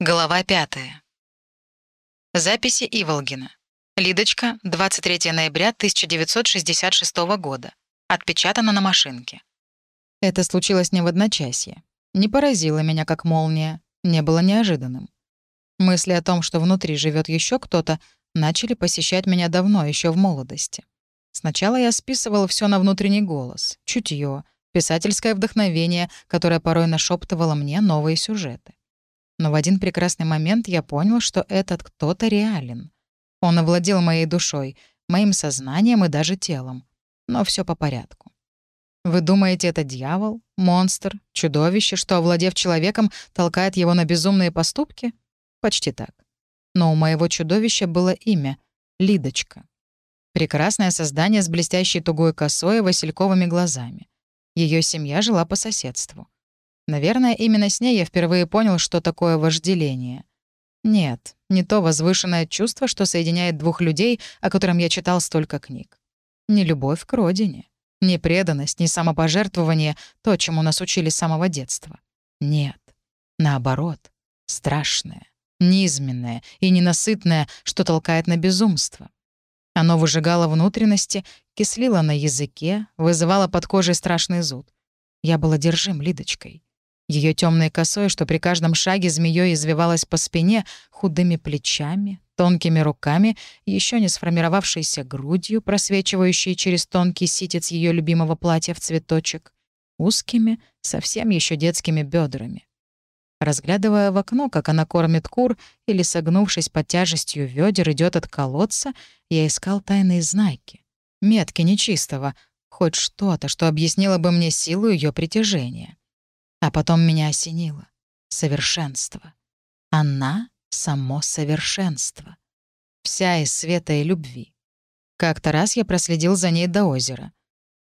Глава пятая. Записи Иволгина. Лидочка, 23 ноября 1966 года. Отпечатано на машинке. Это случилось не в одночасье. Не поразило меня, как молния. Не было неожиданным. Мысли о том, что внутри живет еще кто-то, начали посещать меня давно, еще в молодости. Сначала я списывал все на внутренний голос, чутье, писательское вдохновение, которое порой нашептывало мне новые сюжеты. Но в один прекрасный момент я понял, что этот кто-то реален. Он овладел моей душой, моим сознанием и даже телом. Но все по порядку. Вы думаете, это дьявол, монстр, чудовище, что, овладев человеком, толкает его на безумные поступки? Почти так. Но у моего чудовища было имя — Лидочка. Прекрасное создание с блестящей тугой косой и васильковыми глазами. Ее семья жила по соседству. Наверное, именно с ней я впервые понял, что такое вожделение. Нет, не то возвышенное чувство, что соединяет двух людей, о котором я читал столько книг. Не любовь к родине, не преданность, не самопожертвование, то, чему нас учили с самого детства. Нет, наоборот, страшное, низменное и ненасытное, что толкает на безумство. Оно выжигало внутренности, кислило на языке, вызывало под кожей страшный зуд. Я был одержим Лидочкой. Ее темной косой, что при каждом шаге змеей извивалась по спине, худыми плечами, тонкими руками, еще не сформировавшейся грудью, просвечивающей через тонкий ситец ее любимого платья в цветочек, узкими, совсем еще детскими бедрами. Разглядывая в окно, как она кормит кур, или, согнувшись под тяжестью ведер, идет от колодца, я искал тайные знаки, метки нечистого, хоть что-то, что объяснило бы мне силу ее притяжения. А потом меня осенило. Совершенство. Она — само совершенство. Вся из света и любви. Как-то раз я проследил за ней до озера.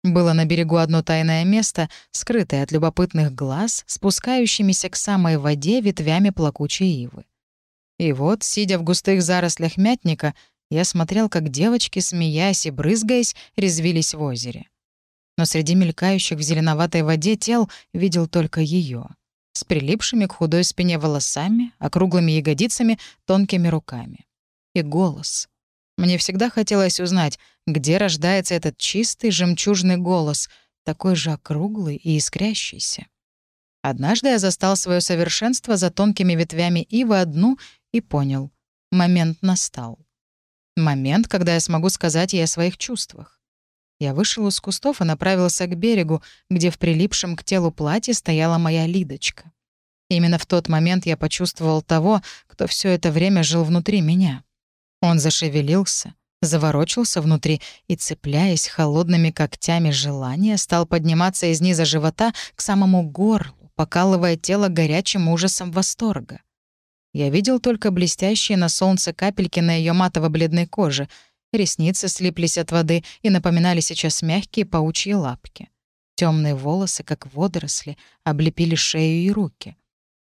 Было на берегу одно тайное место, скрытое от любопытных глаз, спускающимися к самой воде ветвями плакучей ивы. И вот, сидя в густых зарослях мятника, я смотрел, как девочки, смеясь и брызгаясь, резвились в озере но среди мелькающих в зеленоватой воде тел видел только ее, с прилипшими к худой спине волосами, округлыми ягодицами, тонкими руками. И голос. Мне всегда хотелось узнать, где рождается этот чистый жемчужный голос, такой же округлый и искрящийся. Однажды я застал свое совершенство за тонкими ветвями ивы одну и понял — момент настал. Момент, когда я смогу сказать ей о своих чувствах. Я вышел из кустов и направился к берегу, где в прилипшем к телу платье стояла моя Лидочка. Именно в тот момент я почувствовал того, кто все это время жил внутри меня. Он зашевелился, заворочился внутри и, цепляясь холодными когтями желания, стал подниматься из низа живота к самому горлу, покалывая тело горячим ужасом восторга. Я видел только блестящие на солнце капельки на ее матово-бледной коже — Ресницы слиплись от воды и напоминали сейчас мягкие паучьи лапки. Темные волосы, как водоросли, облепили шею и руки.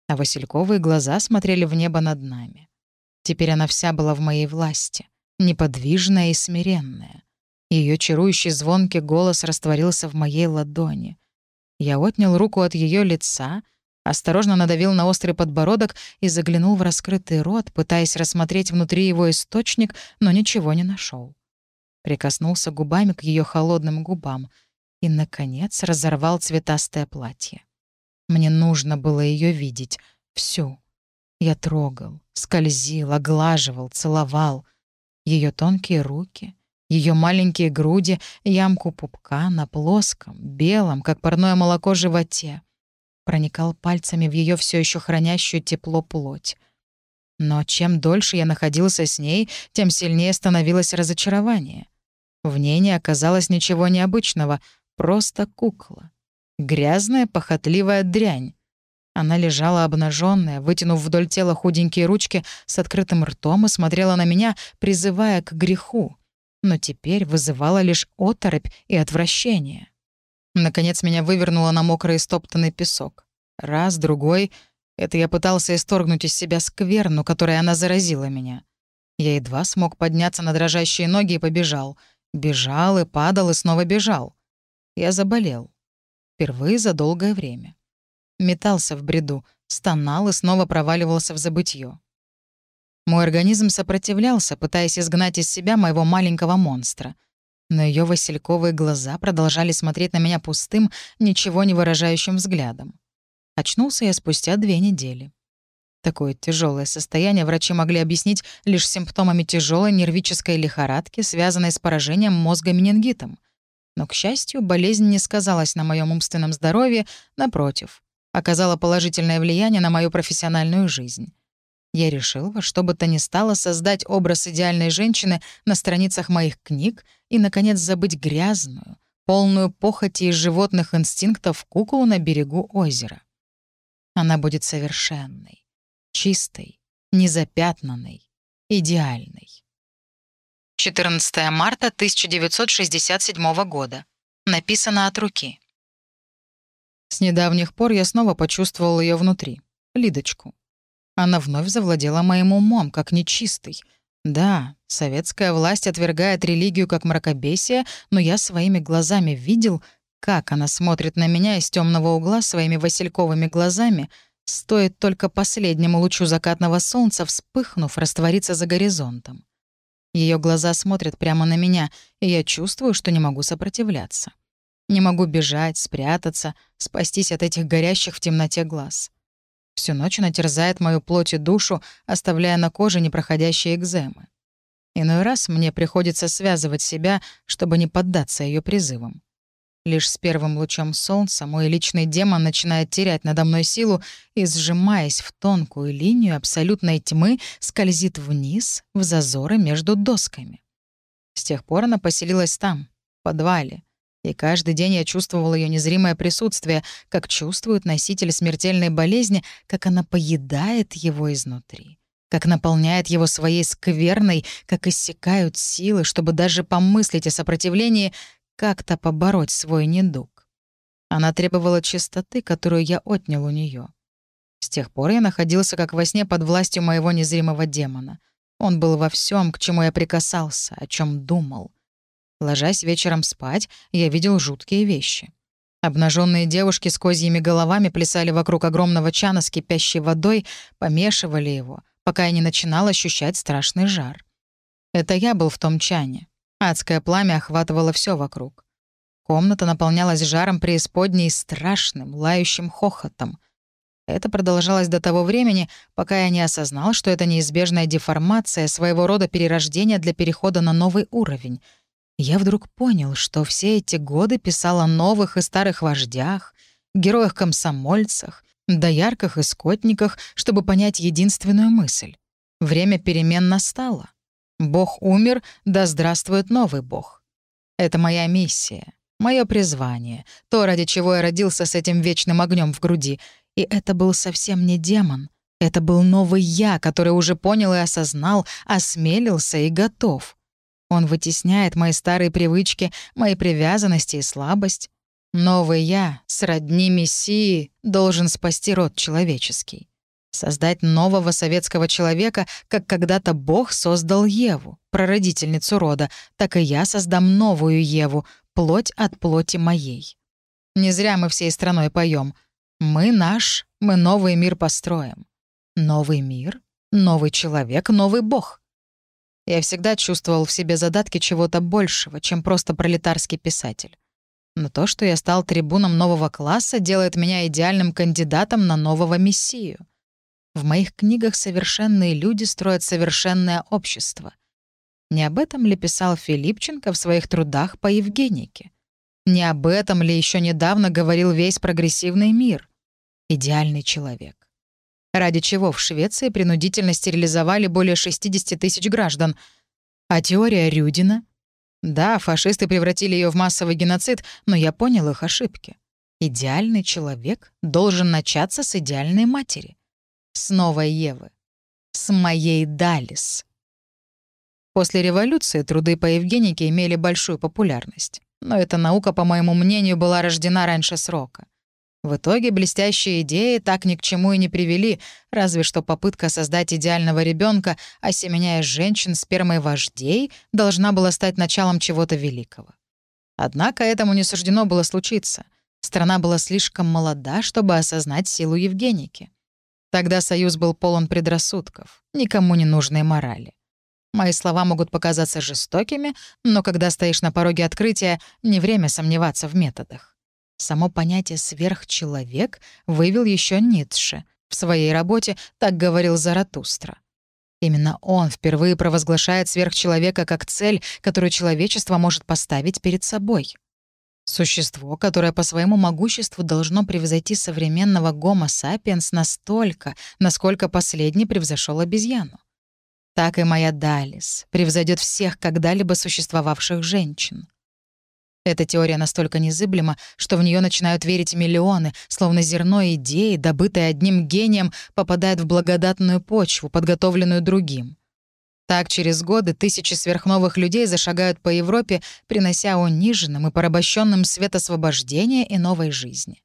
А васильковые глаза смотрели в небо над нами. Теперь она вся была в моей власти, неподвижная и смиренная. Ее чарующий звонкий голос растворился в моей ладони. Я отнял руку от ее лица, Осторожно надавил на острый подбородок и заглянул в раскрытый рот, пытаясь рассмотреть внутри его источник, но ничего не нашел. Прикоснулся губами к ее холодным губам и, наконец, разорвал цветастое платье. Мне нужно было ее видеть, всю. Я трогал, скользил, оглаживал, целовал. Ее тонкие руки, ее маленькие груди, ямку пупка на плоском, белом, как парное молоко, животе — проникал пальцами в ее все еще хранящую тепло плоть. Но чем дольше я находился с ней, тем сильнее становилось разочарование. В ней не оказалось ничего необычного, просто кукла. Грязная, похотливая дрянь. Она лежала обнаженная, вытянув вдоль тела худенькие ручки с открытым ртом и смотрела на меня, призывая к греху. Но теперь вызывала лишь оторопь и отвращение. Наконец меня вывернуло на мокрый стоптанный песок. Раз, другой. Это я пытался исторгнуть из себя скверну, которой она заразила меня. Я едва смог подняться на дрожащие ноги и побежал. Бежал и падал, и снова бежал. Я заболел. Впервые за долгое время. Метался в бреду, стонал и снова проваливался в забытье. Мой организм сопротивлялся, пытаясь изгнать из себя моего маленького монстра. Но ее васильковые глаза продолжали смотреть на меня пустым, ничего не выражающим взглядом. Очнулся я спустя две недели. Такое тяжелое состояние врачи могли объяснить лишь симптомами тяжелой нервической лихорадки, связанной с поражением мозга менингитом. Но, к счастью, болезнь не сказалась на моем умственном здоровье, напротив, оказала положительное влияние на мою профессиональную жизнь. Я решил во что бы то ни стало создать образ идеальной женщины на страницах моих книг и, наконец, забыть грязную, полную похоти и животных инстинктов куклу на берегу озера. Она будет совершенной чистой, незапятнанной, идеальной. 14 марта 1967 года. Написано от руки. С недавних пор я снова почувствовал ее внутри, Лидочку. Она вновь завладела моим умом, как нечистый. Да, советская власть отвергает религию как мракобесие, но я своими глазами видел, как она смотрит на меня из темного угла своими васильковыми глазами — Стоит только последнему лучу закатного солнца, вспыхнув, раствориться за горизонтом. Ее глаза смотрят прямо на меня, и я чувствую, что не могу сопротивляться. Не могу бежать, спрятаться, спастись от этих горящих в темноте глаз. Всю ночь она терзает мою плоть и душу, оставляя на коже непроходящие экземы. Иной раз мне приходится связывать себя, чтобы не поддаться ее призывам. Лишь с первым лучом солнца мой личный демон начинает терять надо мной силу и, сжимаясь в тонкую линию абсолютной тьмы, скользит вниз в зазоры между досками. С тех пор она поселилась там, в подвале, и каждый день я чувствовал ее незримое присутствие, как чувствует носитель смертельной болезни, как она поедает его изнутри как наполняет его своей скверной, как иссякают силы, чтобы даже помыслить о сопротивлении, как-то побороть свой недуг. Она требовала чистоты, которую я отнял у нее. С тех пор я находился как во сне под властью моего незримого демона. Он был во всем, к чему я прикасался, о чем думал. Ложась вечером спать, я видел жуткие вещи. Обнаженные девушки с козьими головами плясали вокруг огромного чана с кипящей водой, помешивали его, пока я не начинал ощущать страшный жар. Это я был в том чане. Адское пламя охватывало все вокруг. Комната наполнялась жаром преисподней и страшным, лающим хохотом. Это продолжалось до того времени, пока я не осознал, что это неизбежная деформация, своего рода перерождение для перехода на новый уровень. Я вдруг понял, что все эти годы писал о новых и старых вождях, героях-комсомольцах, доярках и скотниках, чтобы понять единственную мысль. Время перемен настало. Бог умер, да здравствует новый Бог. Это моя миссия, мое призвание, то, ради чего я родился с этим вечным огнем в груди. И это был совсем не демон. Это был новый я, который уже понял и осознал, осмелился и готов. Он вытесняет мои старые привычки, мои привязанности и слабость. Новый я, сродни Мессии, должен спасти род человеческий. Создать нового советского человека, как когда-то Бог создал Еву, прародительницу рода, так и я создам новую Еву, плоть от плоти моей. Не зря мы всей страной поем. Мы наш, мы новый мир построим. Новый мир, новый человек, новый Бог. Я всегда чувствовал в себе задатки чего-то большего, чем просто пролетарский писатель. Но то, что я стал трибуном нового класса, делает меня идеальным кандидатом на нового мессию. В моих книгах совершенные люди строят совершенное общество. Не об этом ли писал Филипченко в своих трудах по Евгенике? Не об этом ли еще недавно говорил весь прогрессивный мир? Идеальный человек. Ради чего в Швеции принудительно стерилизовали более 60 тысяч граждан. А теория Рюдина? Да, фашисты превратили ее в массовый геноцид, но я понял их ошибки. Идеальный человек должен начаться с идеальной матери с новой Евы, с моей Далис. После революции труды по Евгенике имели большую популярность. Но эта наука, по моему мнению, была рождена раньше срока. В итоге блестящие идеи так ни к чему и не привели, разве что попытка создать идеального ребенка, осеменяя женщин спермой вождей, должна была стать началом чего-то великого. Однако этому не суждено было случиться. Страна была слишком молода, чтобы осознать силу Евгеники. Тогда союз был полон предрассудков, никому не нужной морали. Мои слова могут показаться жестокими, но когда стоишь на пороге открытия, не время сомневаться в методах. Само понятие «сверхчеловек» вывел еще Ницше. В своей работе так говорил Заратустра. Именно он впервые провозглашает сверхчеловека как цель, которую человечество может поставить перед собой. Существо, которое по своему могуществу должно превзойти современного гомо сапиенс настолько, насколько последний превзошел обезьяну так и моя Далис превзойдет всех когда-либо существовавших женщин. Эта теория настолько незыблема, что в нее начинают верить миллионы, словно зерно идеи, добытое одним гением, попадает в благодатную почву, подготовленную другим. Так через годы тысячи сверхновых людей зашагают по Европе, принося униженным и порабощенным свет освобождения и новой жизни.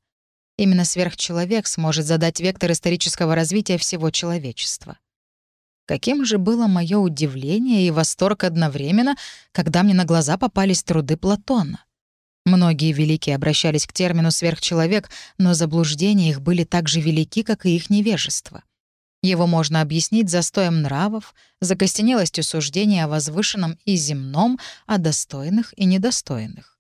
Именно сверхчеловек сможет задать вектор исторического развития всего человечества. Каким же было мое удивление и восторг одновременно, когда мне на глаза попались труды Платона. Многие великие обращались к термину «сверхчеловек», но заблуждения их были так же велики, как и их невежество. Его можно объяснить застоем нравов, закостенелостью суждения о возвышенном и земном, о достойных и недостойных.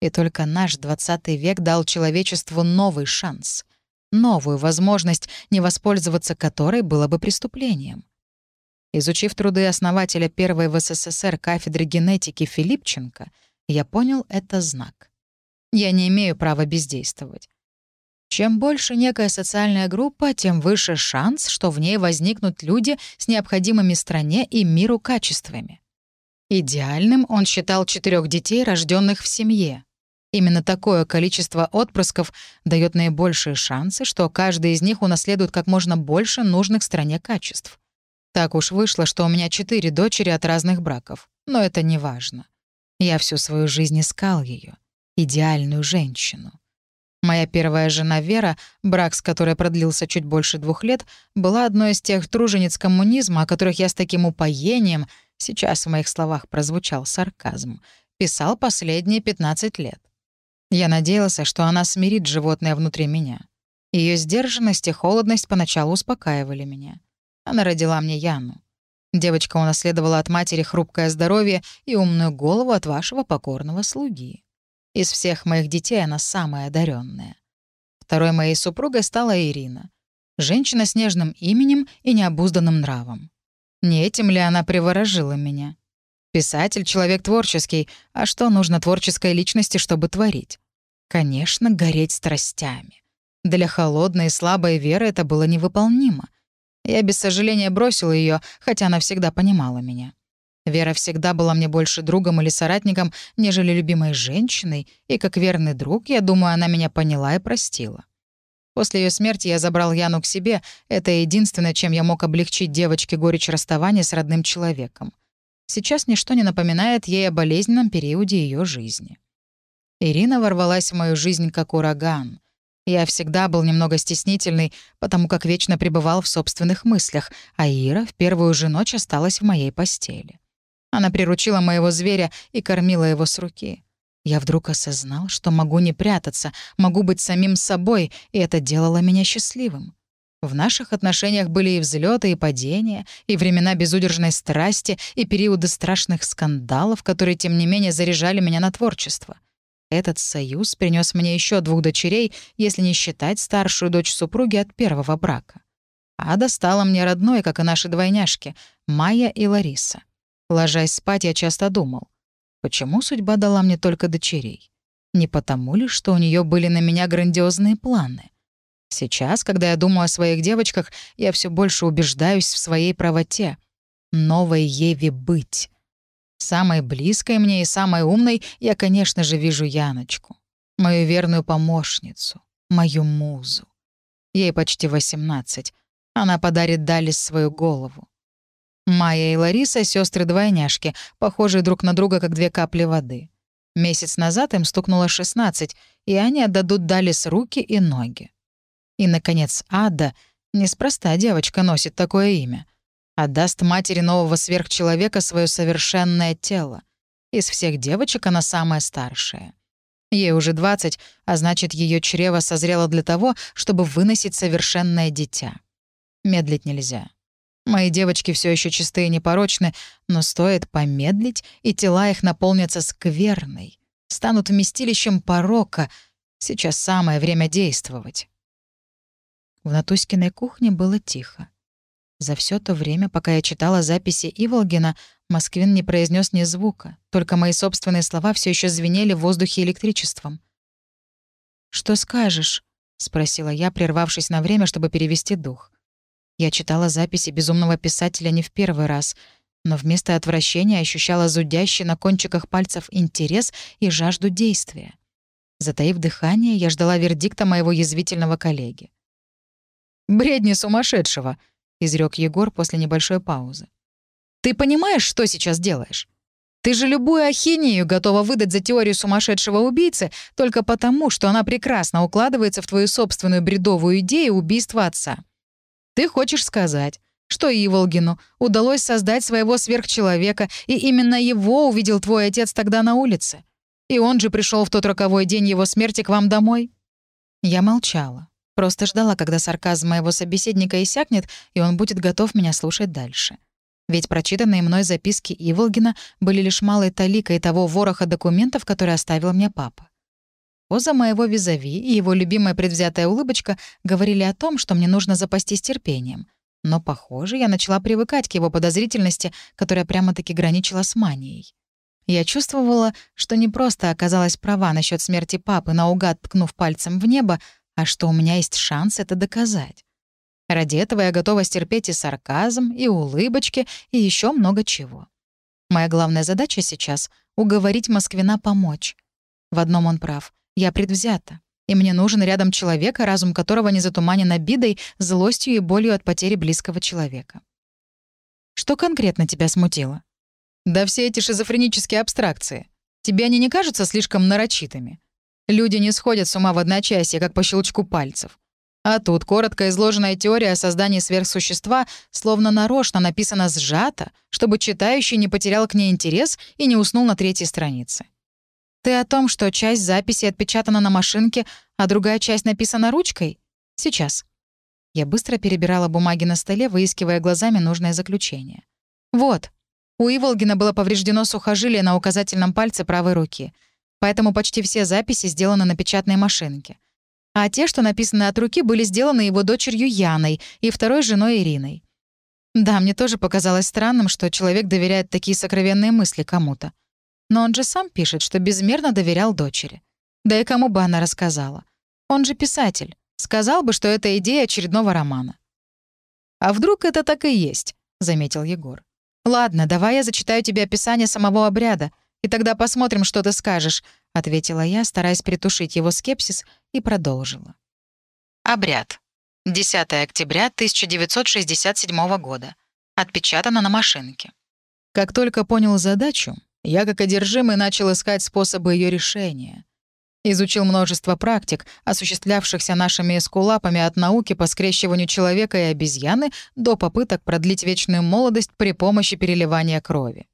И только наш XX век дал человечеству новый шанс, новую возможность, не воспользоваться которой было бы преступлением. Изучив труды основателя первой в СССР кафедры генетики Филипченко, я понял это знак. Я не имею права бездействовать. Чем больше некая социальная группа, тем выше шанс, что в ней возникнут люди с необходимыми стране и миру качествами. Идеальным он считал четырех детей, рожденных в семье. Именно такое количество отпрысков дает наибольшие шансы, что каждый из них унаследует как можно больше нужных стране качеств. Так уж вышло, что у меня четыре дочери от разных браков. Но это не важно. Я всю свою жизнь искал ее, идеальную женщину. Моя первая жена Вера, брак с которой продлился чуть больше двух лет, была одной из тех тружениц коммунизма, о которых я с таким упоением, сейчас в моих словах прозвучал сарказм, писал последние 15 лет. Я надеялся, что она смирит животное внутри меня. Ее сдержанность и холодность поначалу успокаивали меня. Она родила мне Яну. Девочка унаследовала от матери хрупкое здоровье и умную голову от вашего покорного слуги. Из всех моих детей она самая одаренная. Второй моей супругой стала Ирина. Женщина с нежным именем и необузданным нравом. Не этим ли она приворожила меня? Писатель — человек творческий, а что нужно творческой личности, чтобы творить? Конечно, гореть страстями. Для холодной и слабой веры это было невыполнимо. Я без сожаления бросил ее, хотя она всегда понимала меня. Вера всегда была мне больше другом или соратником, нежели любимой женщиной, и как верный друг, я думаю, она меня поняла и простила. После ее смерти я забрал Яну к себе. Это единственное, чем я мог облегчить девочке горечь расставания с родным человеком. Сейчас ничто не напоминает ей о болезненном периоде ее жизни. Ирина ворвалась в мою жизнь как ураган. Я всегда был немного стеснительный, потому как вечно пребывал в собственных мыслях, а Ира в первую же ночь осталась в моей постели. Она приручила моего зверя и кормила его с руки. Я вдруг осознал, что могу не прятаться, могу быть самим собой, и это делало меня счастливым. В наших отношениях были и взлеты, и падения, и времена безудержной страсти, и периоды страшных скандалов, которые, тем не менее, заряжали меня на творчество. Этот союз принес мне еще двух дочерей, если не считать старшую дочь супруги от первого брака. Ада стала мне родной, как и наши двойняшки, Майя и Лариса. Ложась спать, я часто думал, почему судьба дала мне только дочерей? Не потому ли, что у нее были на меня грандиозные планы? Сейчас, когда я думаю о своих девочках, я все больше убеждаюсь в своей правоте. Новой Еве быть. Самой близкой мне и самой умной я, конечно же, вижу Яночку. Мою верную помощницу, мою музу. Ей почти 18. Она подарит Далис свою голову. Майя и Лариса — сестры двойняшки похожие друг на друга, как две капли воды. Месяц назад им стукнуло 16, и они отдадут Далис руки и ноги. И, наконец, Ада — неспроста девочка носит такое имя отдаст матери нового сверхчеловека свое совершенное тело. Из всех девочек она самая старшая. Ей уже 20, а значит, ее чрево созрело для того, чтобы выносить совершенное дитя. медлить нельзя. Мои девочки все еще чистые и непорочны, но стоит помедлить, и тела их наполнятся скверной, станут вместилищем порока. Сейчас самое время действовать. В Натуськиной кухне было тихо. За все то время, пока я читала записи Иволгина, Москвин не произнес ни звука, только мои собственные слова все еще звенели в воздухе электричеством. «Что скажешь?» — спросила я, прервавшись на время, чтобы перевести дух. Я читала записи безумного писателя не в первый раз, но вместо отвращения ощущала зудящий на кончиках пальцев интерес и жажду действия. Затаив дыхание, я ждала вердикта моего язвительного коллеги. «Бредни сумасшедшего!» — изрек Егор после небольшой паузы. «Ты понимаешь, что сейчас делаешь? Ты же любую ахинею готова выдать за теорию сумасшедшего убийцы только потому, что она прекрасно укладывается в твою собственную бредовую идею убийства отца. Ты хочешь сказать, что Иволгину удалось создать своего сверхчеловека, и именно его увидел твой отец тогда на улице? И он же пришел в тот роковой день его смерти к вам домой?» Я молчала. Просто ждала, когда сарказм моего собеседника иссякнет, и он будет готов меня слушать дальше. Ведь прочитанные мной записки Иволгина были лишь малой таликой того вороха документов, который оставил мне папа. Поза моего визави и его любимая предвзятая улыбочка говорили о том, что мне нужно запастись терпением. Но, похоже, я начала привыкать к его подозрительности, которая прямо-таки граничила с манией. Я чувствовала, что не просто оказалась права насчет смерти папы, наугад ткнув пальцем в небо, а что у меня есть шанс это доказать. Ради этого я готова стерпеть и сарказм, и улыбочки, и еще много чего. Моя главная задача сейчас — уговорить Москвина помочь. В одном он прав. Я предвзята. И мне нужен рядом человек, разум которого не затуманен обидой, злостью и болью от потери близкого человека. Что конкретно тебя смутило? Да все эти шизофренические абстракции. Тебе они не кажутся слишком нарочитыми? Люди не сходят с ума в одночасье, как по щелчку пальцев. А тут коротко изложенная теория о создании сверхсущества словно нарочно написана сжато, чтобы читающий не потерял к ней интерес и не уснул на третьей странице. Ты о том, что часть записи отпечатана на машинке, а другая часть написана ручкой? Сейчас. Я быстро перебирала бумаги на столе, выискивая глазами нужное заключение. Вот. У Иволгина было повреждено сухожилие на указательном пальце правой руки — поэтому почти все записи сделаны на печатной машинке. А те, что написаны от руки, были сделаны его дочерью Яной и второй женой Ириной. Да, мне тоже показалось странным, что человек доверяет такие сокровенные мысли кому-то. Но он же сам пишет, что безмерно доверял дочери. Да и кому бы она рассказала? Он же писатель. Сказал бы, что это идея очередного романа. «А вдруг это так и есть?» — заметил Егор. «Ладно, давай я зачитаю тебе описание самого обряда, и тогда посмотрим, что ты скажешь», — ответила я, стараясь притушить его скепсис, и продолжила. Обряд. 10 октября 1967 года. Отпечатано на машинке. Как только понял задачу, я как одержимый начал искать способы ее решения. Изучил множество практик, осуществлявшихся нашими эскулапами от науки по скрещиванию человека и обезьяны до попыток продлить вечную молодость при помощи переливания крови.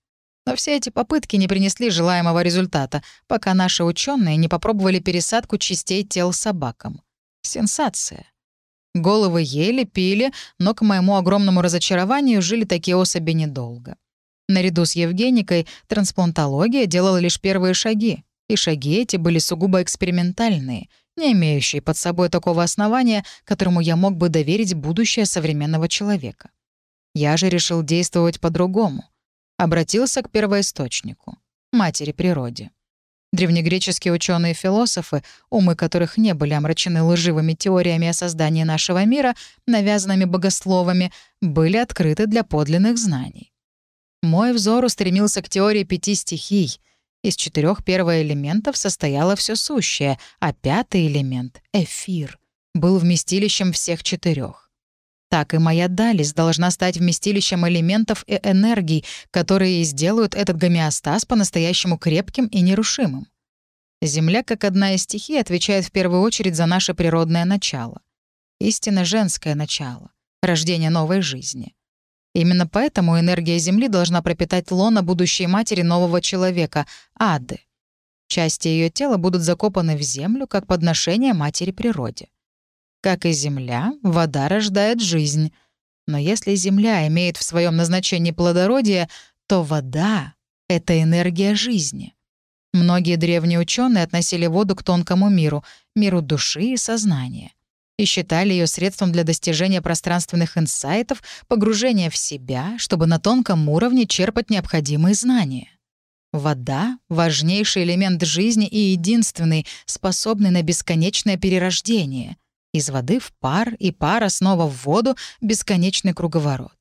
Но все эти попытки не принесли желаемого результата, пока наши ученые не попробовали пересадку частей тел собакам. Сенсация. Головы ели, пили, но, к моему огромному разочарованию, жили такие особи недолго. Наряду с Евгеникой трансплантология делала лишь первые шаги, и шаги эти были сугубо экспериментальные, не имеющие под собой такого основания, которому я мог бы доверить будущее современного человека. Я же решил действовать по-другому обратился к первоисточнику — матери природе. Древнегреческие ученые-философы, умы которых не были омрачены лживыми теориями о создании нашего мира, навязанными богословами, были открыты для подлинных знаний. Мой взор устремился к теории пяти стихий. Из четырех первоэлементов состояло все сущее, а пятый элемент — эфир — был вместилищем всех четырех так и моя Далис должна стать вместилищем элементов и энергий, которые сделают этот гомеостаз по-настоящему крепким и нерушимым. Земля, как одна из стихий, отвечает в первую очередь за наше природное начало. Истинно женское начало, рождение новой жизни. Именно поэтому энергия Земли должна пропитать лона будущей матери нового человека, Ады. Части ее тела будут закопаны в землю как подношение матери природе. Как и земля, вода рождает жизнь. Но если Земля имеет в своем назначении плодородие, то вода — это энергия жизни. Многие древние ученые относили воду к тонкому миру, миру души и сознания, и считали ее средством для достижения пространственных инсайтов, погружения в себя, чтобы на тонком уровне черпать необходимые знания. Вода — важнейший элемент жизни и единственный, способный на бесконечное перерождение. Из воды в пар и пара снова в воду — бесконечный круговорот.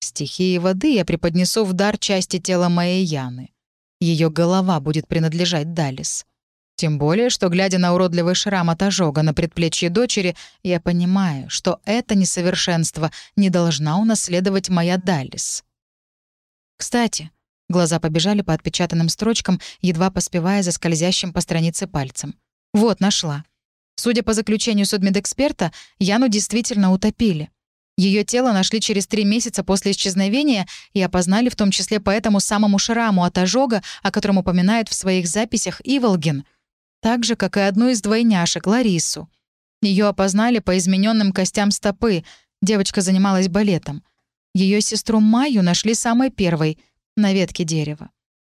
Стихии воды я преподнесу в дар части тела моей Яны. Ее голова будет принадлежать Далис. Тем более, что, глядя на уродливый шрам от ожога на предплечье дочери, я понимаю, что это несовершенство не должна унаследовать моя Далис. Кстати, Глаза побежали по отпечатанным строчкам, едва поспевая за скользящим по странице пальцем. «Вот, нашла. Судя по заключению судмедэксперта, Яну действительно утопили. Ее тело нашли через три месяца после исчезновения и опознали в том числе по этому самому шраму от ожога, о котором упоминает в своих записях Иволгин, так же, как и одну из двойняшек, Ларису. Ее опознали по измененным костям стопы, девочка занималась балетом. Ее сестру Майю нашли самой первой — на ветке дерева.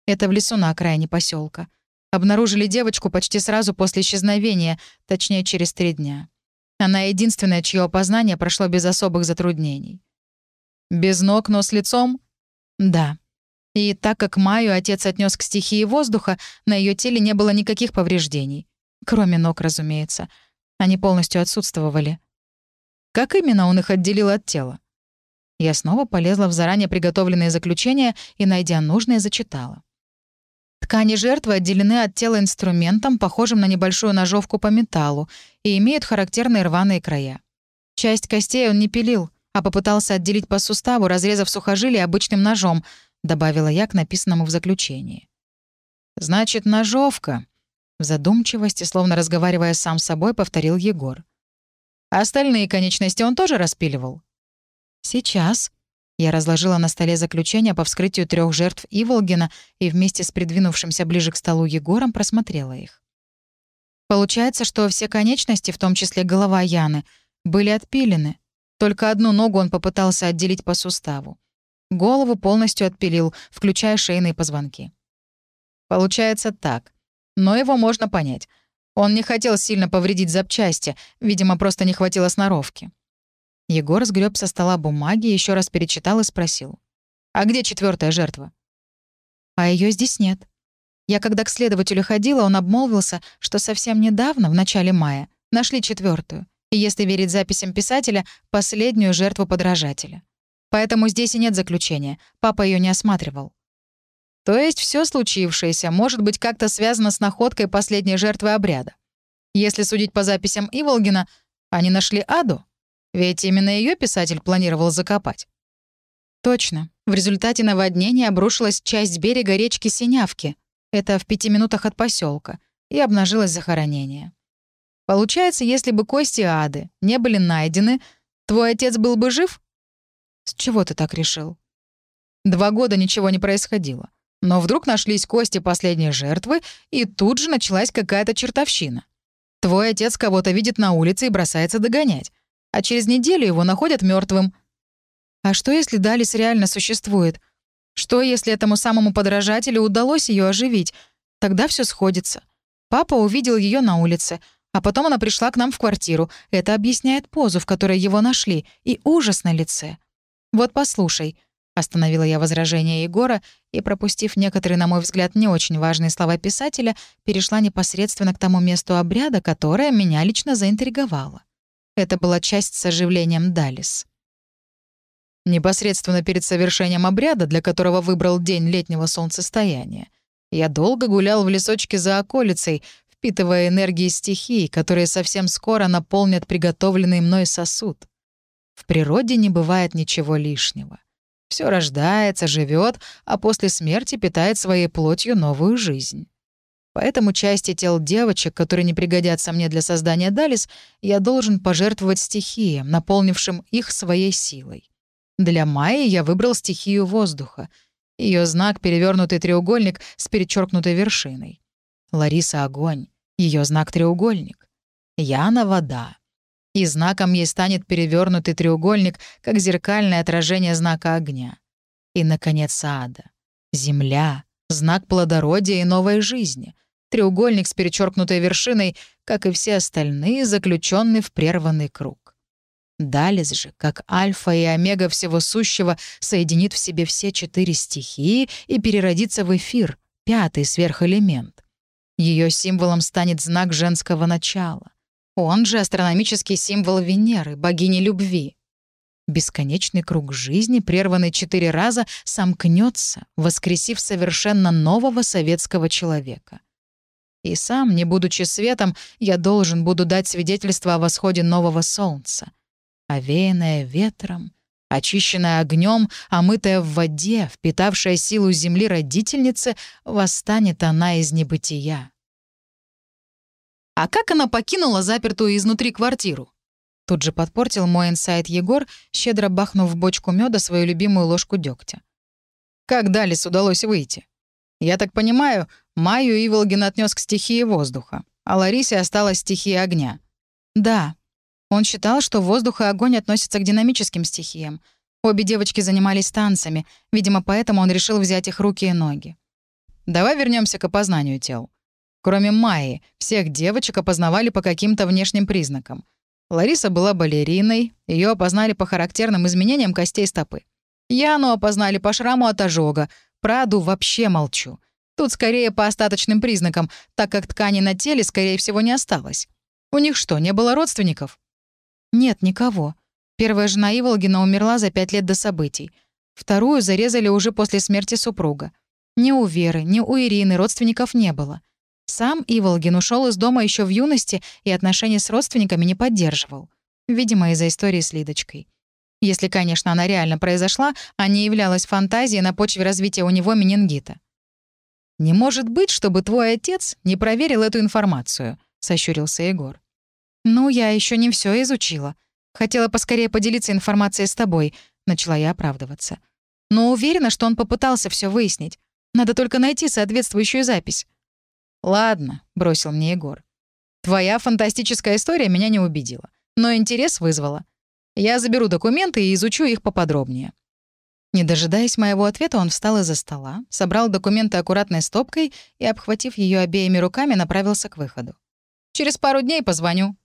Это в лесу на окраине поселка. Обнаружили девочку почти сразу после исчезновения, точнее, через три дня. Она единственная, чье опознание прошло без особых затруднений. Без ног, но с лицом? Да. И так как Майю отец отнес к стихии воздуха, на ее теле не было никаких повреждений. Кроме ног, разумеется. Они полностью отсутствовали. Как именно он их отделил от тела? Я снова полезла в заранее приготовленные заключения и, найдя нужное, зачитала. Ткани жертвы отделены от тела инструментом, похожим на небольшую ножовку по металлу, и имеют характерные рваные края. Часть костей он не пилил, а попытался отделить по суставу, разрезав сухожилие обычным ножом, добавила я к написанному в заключении. «Значит, ножовка», — в задумчивости, словно разговаривая сам с собой, повторил Егор. «А остальные конечности он тоже распиливал?» «Сейчас». Я разложила на столе заключение по вскрытию трех жертв Иволгина и вместе с придвинувшимся ближе к столу Егором просмотрела их. Получается, что все конечности, в том числе голова Яны, были отпилены. Только одну ногу он попытался отделить по суставу. Голову полностью отпилил, включая шейные позвонки. Получается так. Но его можно понять. Он не хотел сильно повредить запчасти, видимо, просто не хватило сноровки. Егор сгреб со стола бумаги, еще раз перечитал и спросил. «А где четвертая жертва?» «А ее здесь нет. Я когда к следователю ходила, он обмолвился, что совсем недавно, в начале мая, нашли четвертую, и, если верить записям писателя, последнюю жертву подражателя. Поэтому здесь и нет заключения, папа ее не осматривал». То есть все случившееся может быть как-то связано с находкой последней жертвы обряда. Если судить по записям Иволгина, они нашли Аду, ведь именно ее писатель планировал закопать. Точно. В результате наводнения обрушилась часть берега речки Синявки. Это в пяти минутах от поселка, и обнажилось захоронение. Получается, если бы кости ады не были найдены, твой отец был бы жив? С чего ты так решил? Два года ничего не происходило. Но вдруг нашлись кости последней жертвы, и тут же началась какая-то чертовщина. Твой отец кого-то видит на улице и бросается догонять а через неделю его находят мертвым. А что, если Далис реально существует? Что, если этому самому подражателю удалось ее оживить? Тогда все сходится. Папа увидел ее на улице, а потом она пришла к нам в квартиру. Это объясняет позу, в которой его нашли, и ужас на лице. Вот послушай. Остановила я возражение Егора и, пропустив некоторые, на мой взгляд, не очень важные слова писателя, перешла непосредственно к тому месту обряда, которое меня лично заинтриговало. Это была часть с оживлением Далис. Непосредственно перед совершением обряда, для которого выбрал день летнего солнцестояния, я долго гулял в лесочке за околицей, впитывая энергии стихий, которые совсем скоро наполнят приготовленный мной сосуд. В природе не бывает ничего лишнего. Все рождается, живет, а после смерти питает своей плотью новую жизнь. Поэтому части тел девочек, которые не пригодятся мне для создания Далис, я должен пожертвовать стихиям, наполнившим их своей силой. Для Майи я выбрал стихию воздуха. Ее знак — перевернутый треугольник с перечеркнутой вершиной. Лариса — огонь. Ее знак — треугольник. Яна — вода. И знаком ей станет перевернутый треугольник, как зеркальное отражение знака огня. И, наконец, ада. Земля, знак плодородия и новой жизни. Треугольник с перечеркнутой вершиной, как и все остальные, заключенный в прерванный круг. Далис же, как альфа и омега всего сущего, соединит в себе все четыре стихии и переродится в эфир, пятый сверхэлемент. Ее символом станет знак женского начала. Он же астрономический символ Венеры, богини любви. Бесконечный круг жизни, прерванный четыре раза, сомкнется, воскресив совершенно нового советского человека. И сам, не будучи светом, я должен буду дать свидетельство о восходе нового солнца. Овеянное ветром, очищенная огнем, омытая в воде, впитавшая силу земли родительницы, восстанет она из небытия. А как она покинула запертую изнутри квартиру? Тут же подпортил мой инсайт Егор, щедро бахнув в бочку меда свою любимую ложку дегтя. Как Далис удалось выйти? Я так понимаю, Майю Иволгин отнес к стихии воздуха, а Ларисе осталась стихия огня. Да, он считал, что воздух и огонь относятся к динамическим стихиям. Обе девочки занимались танцами, видимо, поэтому он решил взять их руки и ноги. Давай вернемся к опознанию тел. Кроме Майи, всех девочек опознавали по каким-то внешним признакам. Лариса была балериной, ее опознали по характерным изменениям костей стопы. Яну опознали по шраму от ожога, Праду вообще молчу. Тут скорее по остаточным признакам, так как ткани на теле, скорее всего, не осталось. У них что, не было родственников? Нет, никого. Первая жена Иволгина умерла за пять лет до событий. Вторую зарезали уже после смерти супруга. Ни у Веры, ни у Ирины родственников не было. Сам Иволгин ушел из дома еще в юности и отношения с родственниками не поддерживал. Видимо, из-за истории с Лидочкой. Если, конечно, она реально произошла, а не являлась фантазией на почве развития у него менингита. «Не может быть, чтобы твой отец не проверил эту информацию», — сощурился Егор. «Ну, я еще не все изучила. Хотела поскорее поделиться информацией с тобой», — начала я оправдываться. «Но уверена, что он попытался все выяснить. Надо только найти соответствующую запись». «Ладно», — бросил мне Егор. «Твоя фантастическая история меня не убедила, но интерес вызвала. Я заберу документы и изучу их поподробнее». Не дожидаясь моего ответа, он встал из-за стола, собрал документы аккуратной стопкой и, обхватив ее обеими руками, направился к выходу. «Через пару дней позвоню»,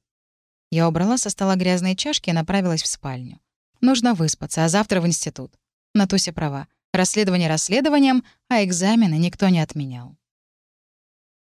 я убрала со стола грязные чашки и направилась в спальню. Нужно выспаться, а завтра в институт. Натуся права. Расследование расследованием, а экзамены никто не отменял.